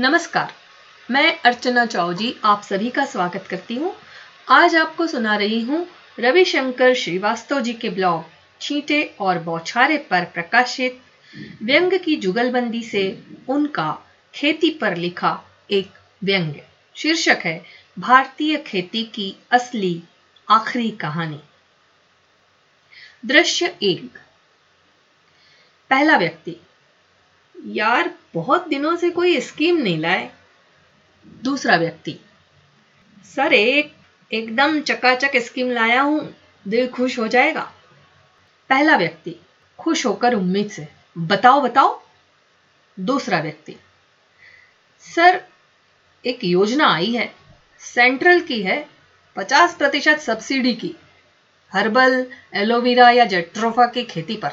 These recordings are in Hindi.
नमस्कार, मैं अर्चना चाव जी आप सभी का स्वागत करती हूँ। आज आपको सुना रही हूँ रविशंकर श्रीवास्तव जी के ब्लॉग, छींटे और बौछारे पर प्रकाशित व्यंग की जुगलबंदी से उनका खेती पर लिखा एक व्यंग्य शीर्षक है, भारतीय खेती की असली आखिरी कहानी। दृश्य एक, पहला व्यक्ति यार बहुत दिनों से कोई स्कीम नहीं लाए। दूसरा व्यक्ति। सर एक एकदम चकाचक स्कीम लाया हूँ दिल खुश हो जाएगा। पहला व्यक्ति खुश होकर उम्मीद से। बताओ बताओ। दूसरा व्यक्ति सर एक योजना आई है। सेंट्रल की है पचास प्रतिशत सब्सिडी की। हर्बल एलोवेरा या जेट्रोफा की खेती पर।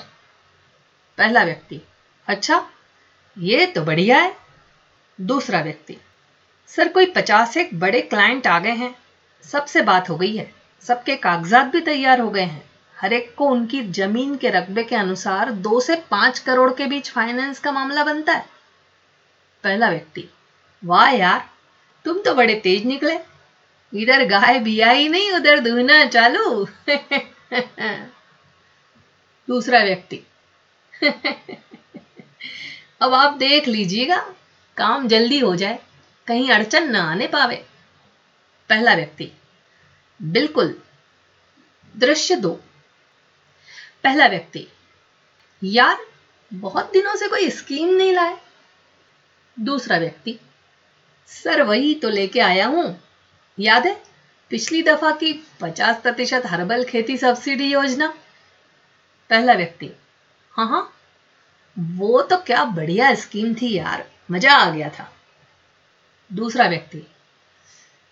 पहला व्यक्ति अच्छा ये तो बढ़िया है। दूसरा व्यक्ति, सर, कोई पचास एक बड़े क्लाइंट आ गए हैं। सबसे बात हो गई है। सबके कागजात भी तैयार हो गए हैं। हर एक को उनकी ज़मीन के रकबे के अनुसार दो से पाँच करोड़ के बीच फाइनेंस का मामला बनता है। पहला व्यक्ति, वाह यार, तुम तो बड़े तेज निकले। इधर गाय बिया ही नहीं, उधर दूना चालू। दूसरा व्यक्ति अब आप देख लीजिएगा, काम जल्दी हो जाए, कहीं अड़चन न आने पावे। पहला व्यक्ति, बिल्कुल, दृश्य दो। पहला व्यक्ति, यार, बहुत दिनों से कोई स्कीम नहीं लाए। दूसरा व्यक्ति, सर, वही तो लेके आया हूँ। याद है, पिछली दफ़ा की पचास प्रतिशत हर्बल खेती सब्सिडी योजना? पहला व्यक्ति हाँ हाँ वो तो क्या बढ़िया स्कीम थी यार। मज़ा आ गया था। दूसरा व्यक्ति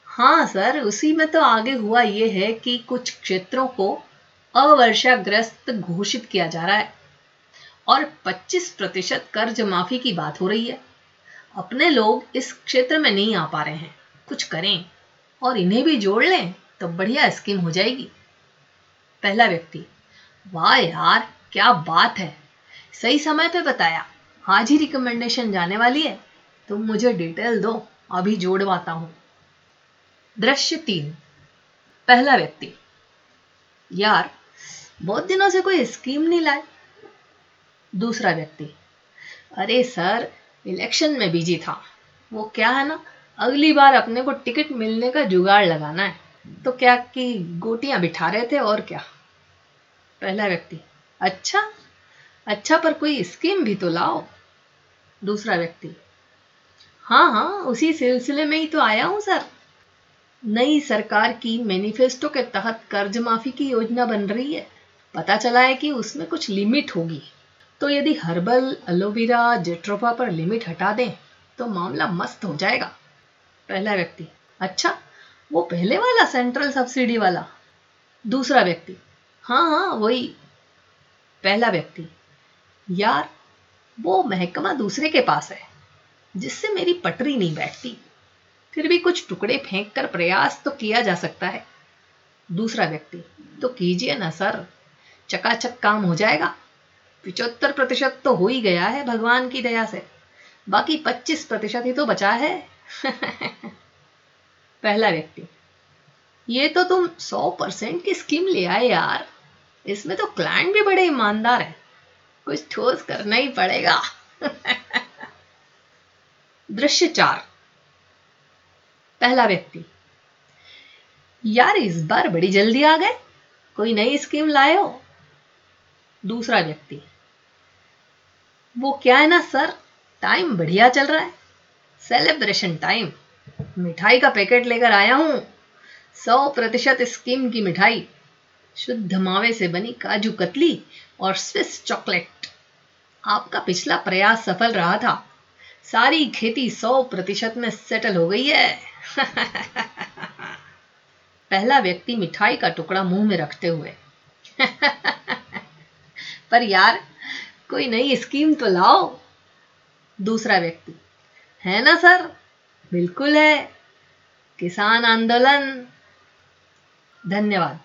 हाँ सर, उसी में तो आगे हुआ ये है कि कुछ क्षेत्रों को अवर्षाग्रस्त घोषित किया जा रहा है और 25 प्रतिशत कर्ज माफ़ी की बात हो रही है। अपने लोग इस क्षेत्र में नहीं आ पा रहे हैं। कुछ करें और इन्हें भी जोड़ लें तो बढ़िया स्कीम हो जाएगी। पहला व्यक्ति, वाह यार, क्या बात है। सही समय पे बताया। आज ही रिकमेंडेशन जाने वाली है। तुम मुझे डिटेल दो, अभी जोड़वाता हूँ। दृश्य तीन। पहला व्यक्ति। यार, बहुत दिनों से कोई स्कीम नहीं लाए। दूसरा व्यक्ति। अरे सर इलेक्शन में बिज़ी था। वो क्या है ना, अगली बार अपने को टिकट मिलने का जुगाड़ लगाना है। तो क्या कि गोटियाँ बिठा रहे थे और क्या? पहला व्यक्ति। अच्छा अच्छा पर कोई स्कीम भी तो लाओ। दूसरा व्यक्ति हाँ हाँ उसी सिलसिले में ही तो आया हूँ, सर। नई सरकार की मैनिफेस्टो के तहत कर्ज माफ़ी की योजना बन रही है। पता चला है कि उसमें कुछ लिमिट होगी। तो यदि हर्बल, एलोवेरा, जेट्रोफा पर लिमिट हटा दें तो मामला मस्त हो जाएगा। पहला व्यक्ति अच्छा वो पहले वाला सेंट्रल सब्सिडी वाला। दूसरा व्यक्ति हाँ हाँ वही, पहला व्यक्ति यार, वो महकमा दूसरे के पास है, जिससे मेरी पटरी नहीं बैठती। फिर भी कुछ टुकड़े फेंक कर प्रयास तो किया जा सकता है। दूसरा व्यक्ति तो कीजिए ना सर, चकाचक काम हो जाएगा। पिचहत्तर प्रतिशत तो हो ही गया है भगवान की दया से। बाकी पच्चीस प्रतिशत ही तो बचा है। पहला व्यक्ति, ये तो तुम सौ परसेंट की स्कीम ले आए यार। इसमें तो क्लाइंट भी बड़े ईमानदार है। कुछ ठोस करना ही पड़ेगा। दृश्य चार पहला व्यक्ति। यार, इस बार बड़ी जल्दी आ गए। कोई नई स्कीम लाए हो? दूसरा व्यक्ति। वो क्या है ना, सर? टाइम बढ़िया चल रहा है। Celebration time. मिठाई का पैकेट लेकर आया हूँ। सौ प्रतिशत स्कीम की मिठाई। शुद्ध मावे से बनी काजू कतली। और स्विस चॉकलेट आपका पिछला प्रयास सफल रहा था। सारी खेती सौ प्रतिशत में सेटल हो गई है। पहला व्यक्ति मिठाई का टुकड़ा मुँह में रखते हुए। पर यार, कोई नई स्कीम तो लाओ। दूसरा व्यक्ति, है ना सर? बिल्कुल है। किसान आंदोलन। धन्यवाद।